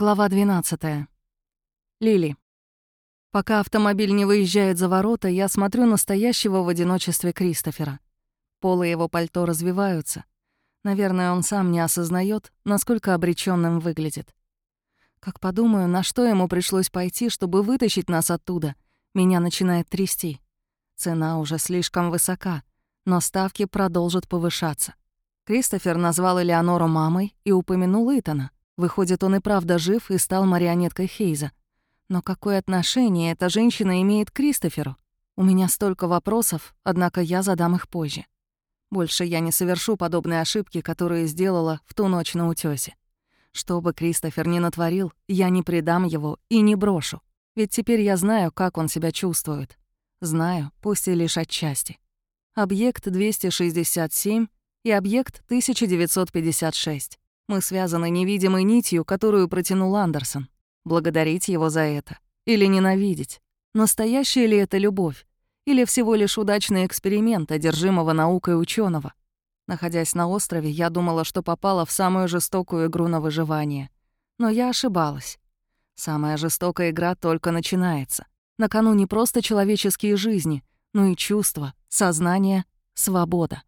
Глава 12. Лили. Пока автомобиль не выезжает за ворота, я смотрю на стоящего в одиночестве Кристофера. Полы его пальто развиваются. Наверное, он сам не осознает, насколько обреченным выглядит. Как подумаю, на что ему пришлось пойти, чтобы вытащить нас оттуда, меня начинает трясти. Цена уже слишком высока, но ставки продолжат повышаться. Кристофер назвал Элеонору мамой и упомянул Итана — Выходит, он и правда жив и стал марионеткой Хейза. Но какое отношение эта женщина имеет к Кристоферу? У меня столько вопросов, однако я задам их позже. Больше я не совершу подобные ошибки, которые сделала в ту ночь на утёсе. Что бы Кристофер ни натворил, я не предам его и не брошу. Ведь теперь я знаю, как он себя чувствует. Знаю, пусть и лишь отчасти. Объект 267 и объект 1956. Мы связаны невидимой нитью, которую протянул Андерсон. Благодарить его за это. Или ненавидеть. Настоящая ли это любовь? Или всего лишь удачный эксперимент, одержимого наукой ученого? Находясь на острове, я думала, что попала в самую жестокую игру на выживание. Но я ошибалась. Самая жестокая игра только начинается. На кону не просто человеческие жизни, но и чувства, сознание, свобода.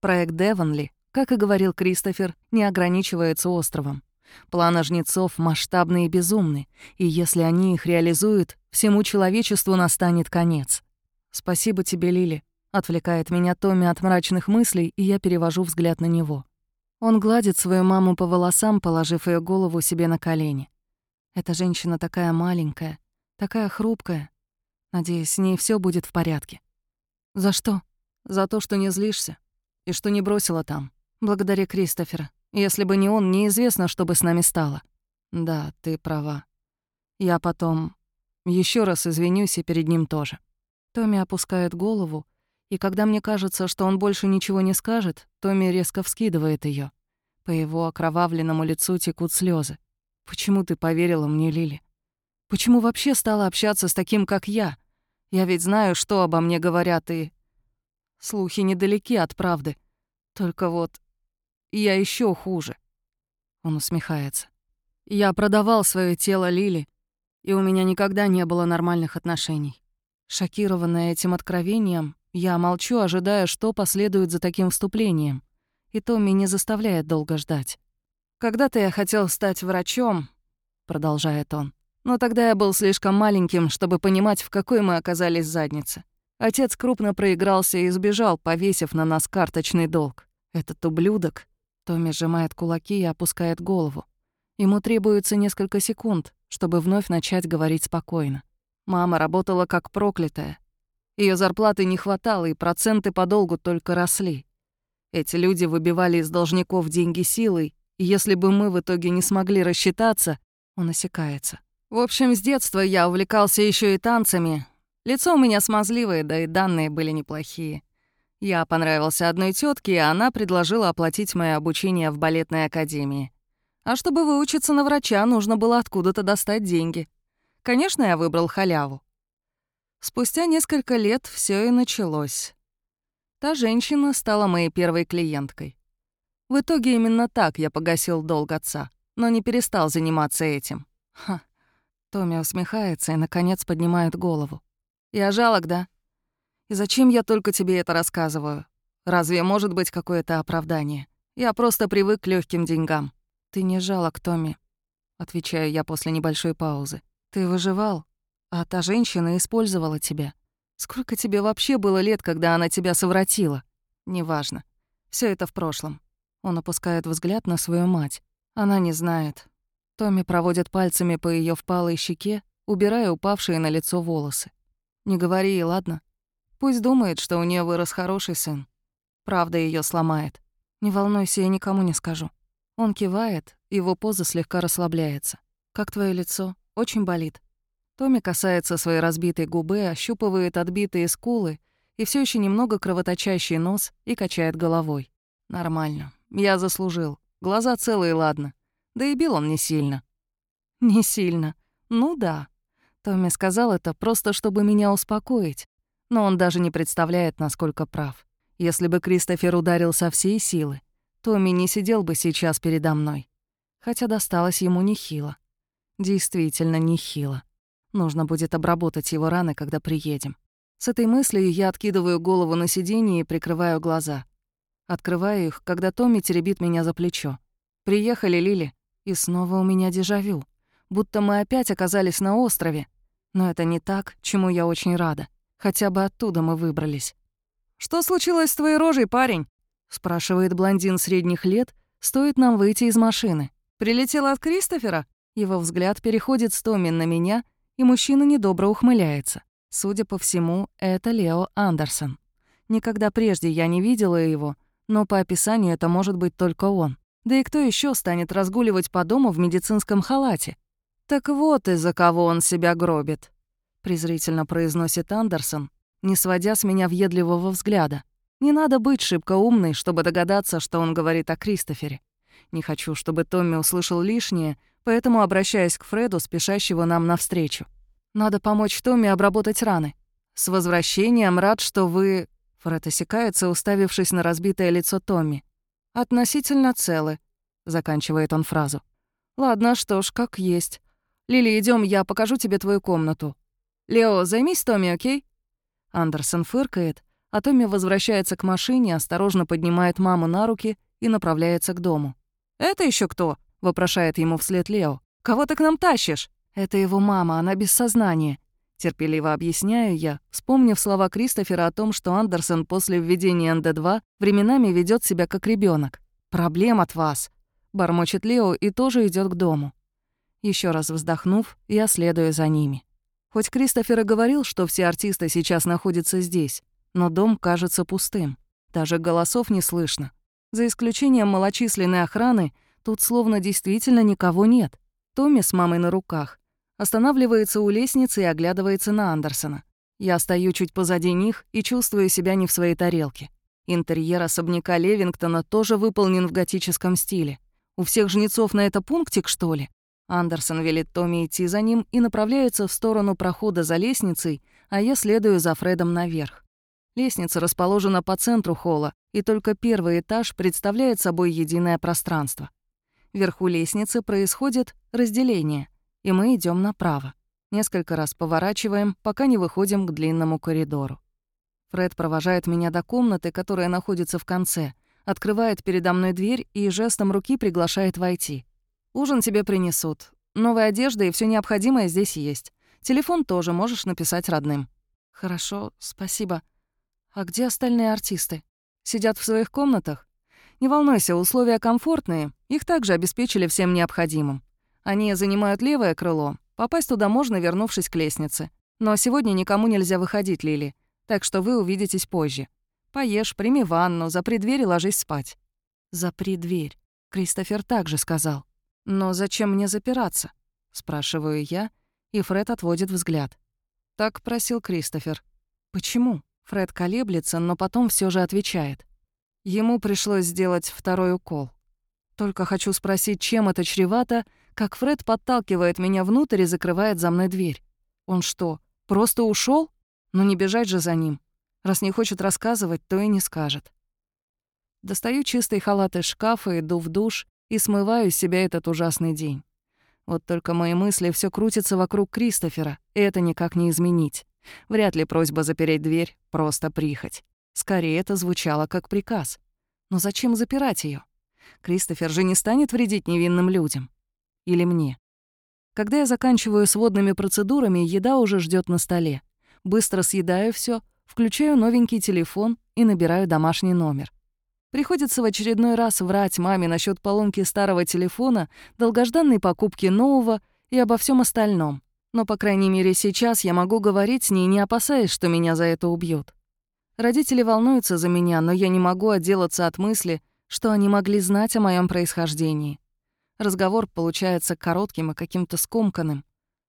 Проект Девонли как и говорил Кристофер, не ограничивается островом. Планы жнецов масштабны и безумны, и если они их реализуют, всему человечеству настанет конец. «Спасибо тебе, Лили», — отвлекает меня Томми от мрачных мыслей, и я перевожу взгляд на него. Он гладит свою маму по волосам, положив ее голову себе на колени. Эта женщина такая маленькая, такая хрупкая. Надеюсь, с ней все будет в порядке. За что? За то, что не злишься и что не бросила там. Благодаря Кристофера. Если бы не он, неизвестно, что бы с нами стало. Да, ты права. Я потом еще раз извинюсь и перед ним тоже. Томми опускает голову, и когда мне кажется, что он больше ничего не скажет, Томми резко вскидывает ее. По его окровавленному лицу текут слезы. «Почему ты поверила мне, Лили? Почему вообще стала общаться с таким, как я? Я ведь знаю, что обо мне говорят, и... Слухи недалеки от правды. Только вот я еще хуже. Он усмехается. Я продавал свое тело Лили, и у меня никогда не было нормальных отношений. Шокированная этим откровением, я молчу, ожидая, что последует за таким вступлением. И Томми не заставляет долго ждать. «Когда-то я хотел стать врачом», — продолжает он. «Но тогда я был слишком маленьким, чтобы понимать, в какой мы оказались заднице. Отец крупно проигрался и сбежал, повесив на нас карточный долг. Этот ублюдок Томми сжимает кулаки и опускает голову. Ему требуется несколько секунд, чтобы вновь начать говорить спокойно. Мама работала как проклятая. Ее зарплаты не хватало, и проценты по долгу только росли. Эти люди выбивали из должников деньги силой, и если бы мы в итоге не смогли рассчитаться, он осекается. В общем, с детства я увлекался еще и танцами. Лицо у меня смазливое, да и данные были неплохие. Я понравился одной тетке, и она предложила оплатить мое обучение в балетной академии. А чтобы выучиться на врача, нужно было откуда-то достать деньги. Конечно, я выбрал халяву. Спустя несколько лет все и началось. Та женщина стала моей первой клиенткой. В итоге именно так я погасил долг отца, но не перестал заниматься этим. Ха. Томми усмехается и, наконец, поднимает голову. «Я жалок, да?» Зачем я только тебе это рассказываю? Разве может быть какое-то оправдание? Я просто привык к легким деньгам. Ты не жалок, Томми, отвечаю я после небольшой паузы. Ты выживал, а та женщина использовала тебя. Сколько тебе вообще было лет, когда она тебя совратила? Неважно. Все это в прошлом. Он опускает взгляд на свою мать. Она не знает. Томми проводит пальцами по ее впалой щеке, убирая упавшие на лицо волосы. Не говори ей, ладно? Пусть думает, что у нее вырос хороший сын. Правда ее сломает. Не волнуйся, я никому не скажу. Он кивает, его поза слегка расслабляется. «Как твое лицо? Очень болит». Томми касается своей разбитой губы, ощупывает отбитые скулы и все еще немного кровоточащий нос и качает головой. «Нормально. Я заслужил. Глаза целые, ладно. Да и бил он не сильно». «Не сильно. Ну да». Томми сказал это просто, чтобы меня успокоить. Но он даже не представляет, насколько прав. Если бы Кристофер ударил со всей силы, Томми не сидел бы сейчас передо мной. Хотя досталось ему нехило. Действительно нехило. Нужно будет обработать его раны, когда приедем. С этой мыслью я откидываю голову на сиденье и прикрываю глаза. Открываю их, когда Томми теребит меня за плечо. «Приехали, Лили». И снова у меня дежавю. Будто мы опять оказались на острове. Но это не так, чему я очень рада. Хотя бы оттуда мы выбрались. «Что случилось с твоей рожей, парень?» — спрашивает блондин средних лет, стоит нам выйти из машины. «Прилетел от Кристофера?» Его взгляд переходит с на меня, и мужчина недобро ухмыляется. Судя по всему, это Лео Андерсон. Никогда прежде я не видела его, но по описанию это может быть только он. Да и кто еще станет разгуливать по дому в медицинском халате? «Так вот из-за кого он себя гробит», — презрительно произносит Андерсон, не сводя с меня въедливого взгляда. Не надо быть шибко умной, чтобы догадаться, что он говорит о Кристофере. Не хочу, чтобы Томми услышал лишнее, поэтому обращаюсь к Фреду, спешащего нам навстречу. Надо помочь Томми обработать раны. С возвращением рад, что вы... Фред осекается, уставившись на разбитое лицо Томми. «Относительно целы», — заканчивает он фразу. «Ладно, что ж, как есть. Лили, идем, я покажу тебе твою комнату. Лео, займись Томми, окей?» Андерсон фыркает, а Томми возвращается к машине, осторожно поднимает маму на руки и направляется к дому. «Это еще кто?» — вопрошает ему вслед Лео. «Кого ты к нам тащишь?» «Это его мама, она без сознания. Терпеливо объясняю я, вспомнив слова Кристофера о том, что Андерсон после введения НД-2 временами ведет себя как ребенок. «Проблем от вас», — бормочет Лео и тоже идет к дому. Еще раз вздохнув, я следую за ними. Хоть Кристофер и говорил, что все артисты сейчас находятся здесь, но дом кажется пустым. Даже голосов не слышно. За исключением малочисленной охраны, тут словно действительно никого нет. Томми с мамой на руках Останавливается у лестницы и оглядывается на Андерсона. Я стою чуть позади них и чувствую себя не в своей тарелке. Интерьер особняка Левингтона тоже выполнен в готическом стиле. У всех жнецов на это пунктик, что ли? Андерсон велит Томми идти за ним и направляется в сторону прохода за лестницей, а я следую за Фредом наверх. Лестница расположена по центру холла, и только первый этаж представляет собой единое пространство. Вверху лестницы происходит разделение и мы идем направо. Несколько раз поворачиваем, пока не выходим к длинному коридору. Фред провожает меня до комнаты, которая находится в конце, открывает передо мной дверь и жестом руки приглашает войти. «Ужин тебе принесут. Новая одежда и все необходимое здесь есть. Телефон тоже можешь написать родным». «Хорошо, спасибо. А где остальные артисты? Сидят в своих комнатах? Не волнуйся, условия комфортные, их также обеспечили всем необходимым. Они занимают левое крыло. Попасть туда можно, вернувшись к лестнице. Но сегодня никому нельзя выходить, Лили. Так что вы увидитесь позже. Поешь, прими ванну, запри дверь и ложись спать». «Запри дверь», — Кристофер также сказал. «Но зачем мне запираться?» — спрашиваю я, и Фред отводит взгляд. Так просил Кристофер. «Почему?» Фред колеблется, но потом все же отвечает. Ему пришлось сделать второй укол. Только хочу спросить, чем это чревато, как Фред подталкивает меня внутрь и закрывает за мной дверь. Он что, просто ушел? Ну не бежать же за ним. Раз не хочет рассказывать, то и не скажет. Достаю чистый халат из шкафа, иду в душ и смываю с себя этот ужасный день. Вот только мои мысли все крутятся вокруг Кристофера, и это никак не изменить. Вряд ли просьба запереть дверь — просто прихоть. Скорее, это звучало как приказ. Но зачем запирать ее? Кристофер же не станет вредить невинным людям. Или мне. Когда я заканчиваю с водными процедурами, еда уже ждет на столе. Быстро съедаю все, включаю новенький телефон и набираю домашний номер. Приходится в очередной раз врать маме насчет поломки старого телефона, долгожданной покупки нового и обо всем остальном. Но, по крайней мере, сейчас я могу говорить с ней, не опасаясь, что меня за это убьют. Родители волнуются за меня, но я не могу отделаться от мысли, что они могли знать о моем происхождении. Разговор получается коротким и каким-то скомканным.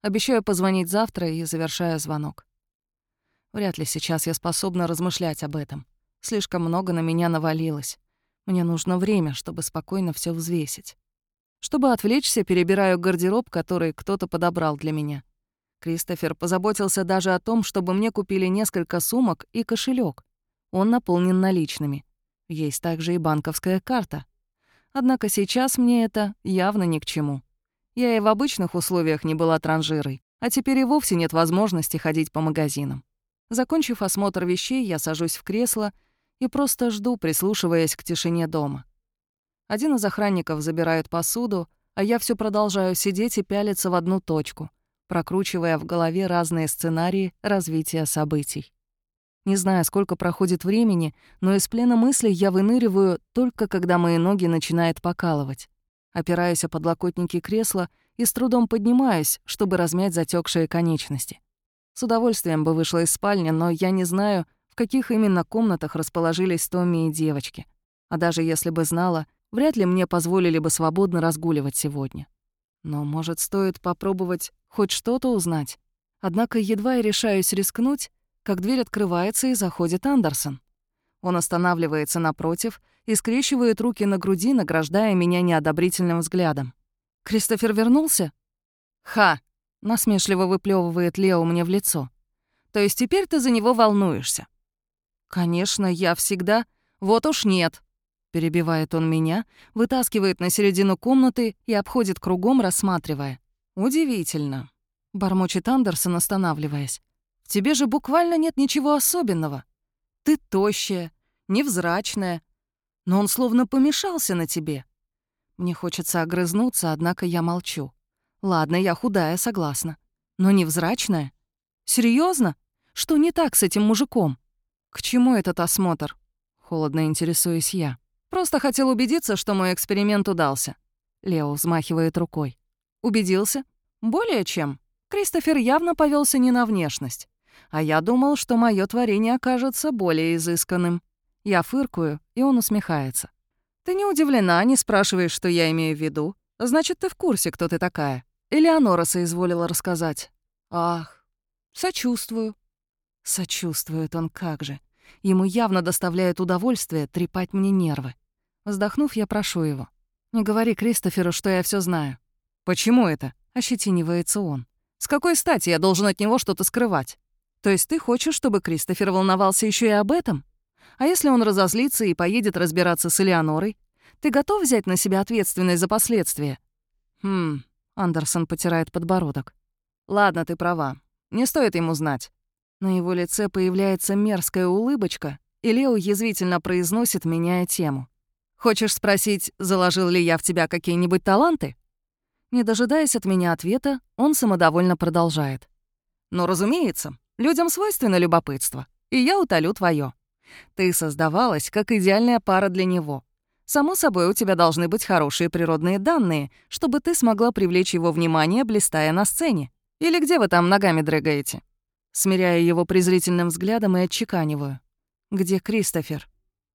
Обещаю позвонить завтра и завершаю звонок. Вряд ли сейчас я способна размышлять об этом. Слишком много на меня навалилось. Мне нужно время, чтобы спокойно все взвесить. Чтобы отвлечься, перебираю гардероб, который кто-то подобрал для меня. Кристофер позаботился даже о том, чтобы мне купили несколько сумок и кошелек. Он наполнен наличными. Есть также и банковская карта. Однако сейчас мне это явно ни к чему. Я и в обычных условиях не была транжирой, а теперь и вовсе нет возможности ходить по магазинам. Закончив осмотр вещей, я сажусь в кресло и просто жду, прислушиваясь к тишине дома. Один из охранников забирает посуду, а я все продолжаю сидеть и пялиться в одну точку, прокручивая в голове разные сценарии развития событий. Не знаю, сколько проходит времени, но из плена мыслей я выныриваю только когда мои ноги начинают покалывать. Опираюсь о подлокотники кресла и с трудом поднимаюсь, чтобы размять затекшие конечности. С удовольствием бы вышла из спальни, но я не знаю, каких именно комнатах расположились Томми и девочки. А даже если бы знала, вряд ли мне позволили бы свободно разгуливать сегодня. Но, может, стоит попробовать хоть что-то узнать? Однако едва я решаюсь рискнуть, как дверь открывается и заходит Андерсон. Он останавливается напротив и скрещивает руки на груди, награждая меня неодобрительным взглядом. «Кристофер вернулся?» «Ха!» — насмешливо выплевывает Лео мне в лицо. «То есть теперь ты за него волнуешься?» «Конечно, я всегда...» «Вот уж нет!» Перебивает он меня, вытаскивает на середину комнаты и обходит кругом, рассматривая. «Удивительно», — бормочет Андерсон, останавливаясь. «В тебе же буквально нет ничего особенного. Ты тощая, невзрачная, но он словно помешался на тебе. Мне хочется огрызнуться, однако я молчу. Ладно, я худая, согласна. Но невзрачная? Серьезно? Что не так с этим мужиком? К чему этот осмотр? Холодно интересуюсь я. Просто хотел убедиться, что мой эксперимент удался. Лео взмахивает рукой. Убедился? Более чем. Кристофер явно повелся не на внешность. А я думал, что мое творение окажется более изысканным. Я фыркую, и он усмехается. «Ты не удивлена, не спрашиваешь, что я имею в виду. Значит, ты в курсе, кто ты такая. Элеонора соизволила рассказать». «Ах, сочувствую». Сочувствует он как же. Ему явно доставляет удовольствие трепать мне нервы. Вздохнув, я прошу его. «Не говори Кристоферу, что я все знаю». «Почему это?» — ощетинивается он. «С какой стати я должен от него что-то скрывать? То есть ты хочешь, чтобы Кристофер волновался еще и об этом? А если он разозлится и поедет разбираться с Элеонорой? Ты готов взять на себя ответственность за последствия?» «Хм...» — Андерсон потирает подбородок. «Ладно, ты права. Не стоит ему знать». На его лице появляется мерзкая улыбочка, и Лео язвительно произносит, меняя тему. «Хочешь спросить, заложил ли я в тебя какие-нибудь таланты?» Не дожидаясь от меня ответа, он самодовольно продолжает. «Ну, разумеется, людям свойственно любопытство, и я утолю твое. Ты создавалась как идеальная пара для него. Само собой, у тебя должны быть хорошие природные данные, чтобы ты смогла привлечь его внимание, блистая на сцене. Или где вы там ногами дрыгаете?» Смиряя его презрительным взглядом и отчеканиваю. «Где Кристофер?»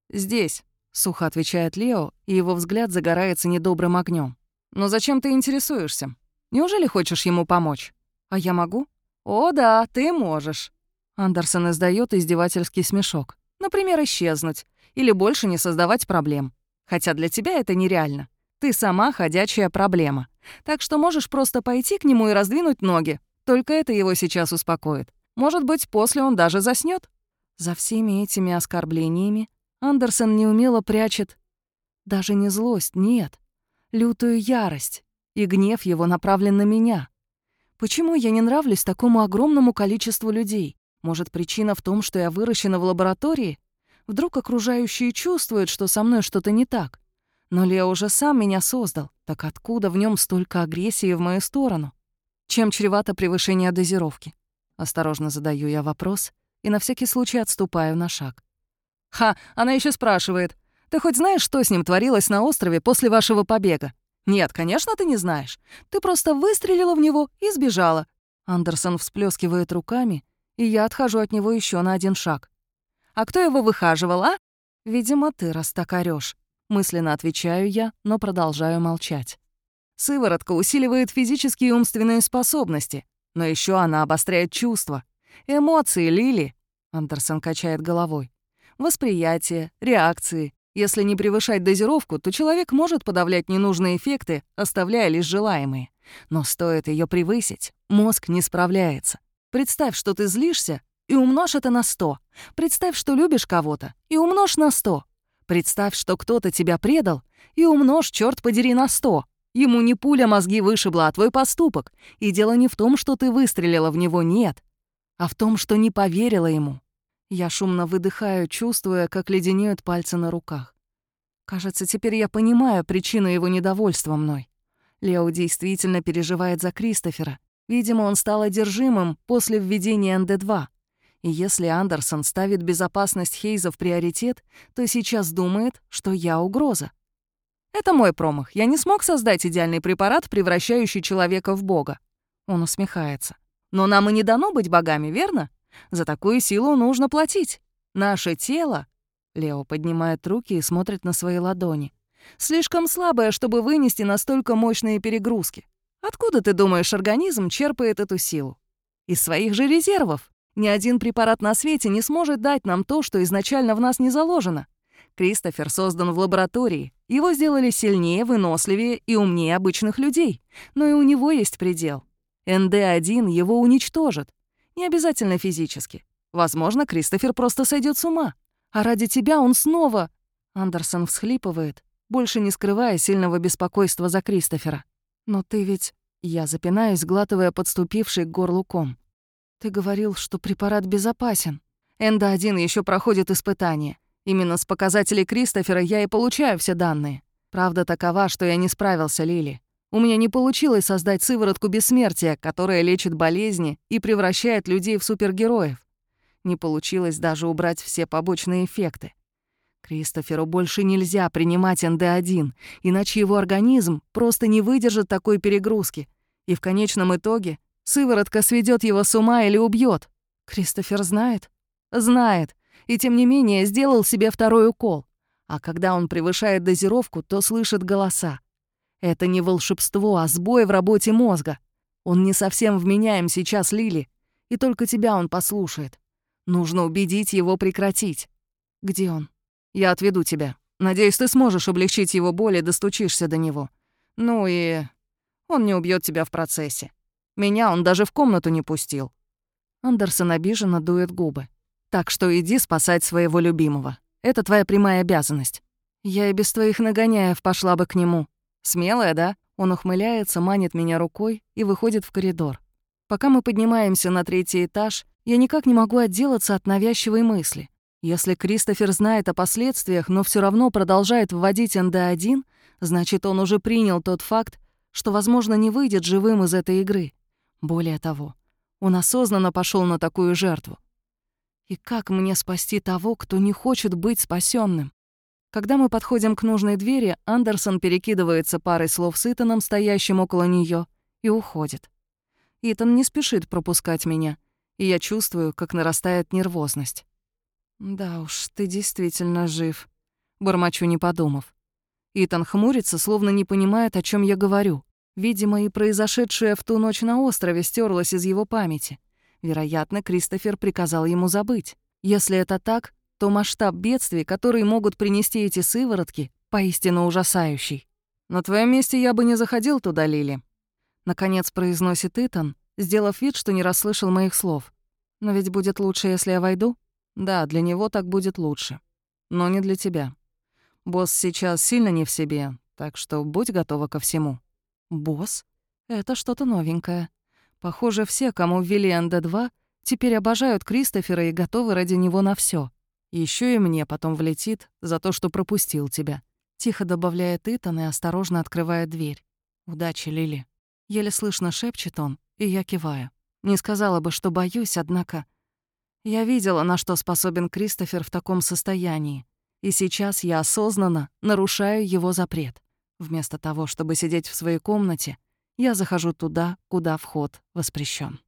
«Здесь», — сухо отвечает Лео, и его взгляд загорается недобрым огнем. «Но зачем ты интересуешься? Неужели хочешь ему помочь? А я могу?» «О да, ты можешь». Андерсон издает издевательский смешок. Например, исчезнуть или больше не создавать проблем. Хотя для тебя это нереально. Ты сама ходячая проблема. Так что можешь просто пойти к нему и раздвинуть ноги. Только это его сейчас успокоит. Может быть, после он даже заснет. За всеми этими оскорблениями Андерсон неумело прячет даже не злость, нет, лютую ярость, и гнев его направлен на меня. Почему я не нравлюсь такому огромному количеству людей? Может, причина в том, что я выращена в лаборатории? Вдруг окружающие чувствуют, что со мной что-то не так? Но Лео уже сам меня создал, так откуда в нем столько агрессии в мою сторону? Чем чревато превышение дозировки? Осторожно задаю я вопрос и на всякий случай отступаю на шаг. «Ха, она еще спрашивает. Ты хоть знаешь, что с ним творилось на острове после вашего побега?» «Нет, конечно, ты не знаешь. Ты просто выстрелила в него и сбежала». Андерсон всплескивает руками и я отхожу от него еще на один шаг. «А кто его выхаживал, а?» «Видимо, ты, раз так орёшь». Мысленно отвечаю я, но продолжаю молчать. Сыворотка усиливает физические и умственные способности, но еще она обостряет чувства. Эмоции, Лили. Андерсон качает головой. Восприятие, реакции. Если не превышать дозировку, то человек может подавлять ненужные эффекты, оставляя лишь желаемые. Но стоит ее превысить, мозг не справляется. Представь, что ты злишься, и умножь это на сто. Представь, что любишь кого-то, и умножь на сто. Представь, что кто-то тебя предал, и умножь, черт подери, на сто. Ему не пуля мозги вышибла, а твой поступок. И дело не в том, что ты выстрелила в него, нет, а в том, что не поверила ему. Я шумно выдыхаю, чувствуя, как леденеют пальцы на руках. Кажется, теперь я понимаю причину его недовольства мной. Лео действительно переживает за Кристофера. Видимо, он стал одержимым после введения НД-2. И если Андерсон ставит безопасность Хейза в приоритет, то сейчас думает, что я угроза. Это мой промах. Я не смог создать идеальный препарат, превращающий человека в бога. Он усмехается. Но нам и не дано быть богами, верно? За такую силу нужно платить. Наше тело... Лео поднимает руки и смотрит на свои ладони. Слишком слабое, чтобы вынести настолько мощные перегрузки. Откуда, ты думаешь, организм черпает эту силу? Из своих же резервов. Ни один препарат на свете не сможет дать нам то, что изначально в нас не заложено. Кристофер создан в лаборатории. Его сделали сильнее, выносливее и умнее обычных людей. Но и у него есть предел. НД-1 его уничтожит. Не обязательно физически. Возможно, Кристофер просто сойдет с ума. А ради тебя он снова... Андерсон всхлипывает, больше не скрывая сильного беспокойства за Кристофера. «Но ты ведь...» Я запинаюсь, глатывая подступивший к горлу ком. «Ты говорил, что препарат безопасен. Энда-1 еще проходит испытание. Именно с показателей Кристофера я и получаю все данные. Правда такова, что я не справился, Лили. У меня не получилось создать сыворотку бессмертия, которая лечит болезни и превращает людей в супергероев. Не получилось даже убрать все побочные эффекты. Кристоферу больше нельзя принимать НД-1, иначе его организм просто не выдержит такой перегрузки. И в конечном итоге сыворотка сведет его с ума или убьет. Кристофер знает? Знает. И тем не менее сделал себе второй укол. А когда он превышает дозировку, то слышит голоса. Это не волшебство, а сбой в работе мозга. Он не совсем вменяем сейчас, Лили. И только тебя он послушает. Нужно убедить его прекратить. Где он? Я отведу тебя. Надеюсь, ты сможешь облегчить его боль и достучишься до него. Ну и... Он не убьет тебя в процессе. Меня он даже в комнату не пустил. Андерсон обиженно дует губы. Так что иди спасать своего любимого. Это твоя прямая обязанность. Я и без твоих нагоняев пошла бы к нему. Смелая, да? Он ухмыляется, манит меня рукой и выходит в коридор. Пока мы поднимаемся на третий этаж, я никак не могу отделаться от навязчивой мысли. Если Кристофер знает о последствиях, но все равно продолжает вводить НД-1, значит, он уже принял тот факт, что, возможно, не выйдет живым из этой игры. Более того, он осознанно пошел на такую жертву. И как мне спасти того, кто не хочет быть спасенным? Когда мы подходим к нужной двери, Андерсон перекидывается парой слов с Итаном, стоящим около нее, и уходит. Итан не спешит пропускать меня, и я чувствую, как нарастает нервозность. «Да уж, ты действительно жив», — бормочу, не подумав. Итан хмурится, словно не понимает, о чем я говорю. Видимо, и произошедшее в ту ночь на острове стерлось из его памяти. Вероятно, Кристофер приказал ему забыть. Если это так, то масштаб бедствий, которые могут принести эти сыворотки, поистину ужасающий. «На твоем месте я бы не заходил туда, Лили», — наконец произносит Итан, сделав вид, что не расслышал моих слов. «Но ведь будет лучше, если я войду?» Да, для него так будет лучше. Но не для тебя. Босс сейчас сильно не в себе, так что будь готова ко всему. Босс? Это что-то новенькое. Похоже, все, кому ввели НД-2, теперь обожают Кристофера и готовы ради него на все. Еще и мне потом влетит за то, что пропустил тебя. Тихо добавляет Итан и осторожно открывает дверь. «Удачи, Лили». Еле слышно шепчет он, и я киваю. Не сказала бы, что боюсь, однако я видела, на что способен Кристофер в таком состоянии, и сейчас я осознанно нарушаю его запрет. Вместо того, чтобы сидеть в своей комнате, я захожу туда, куда вход воспрещен.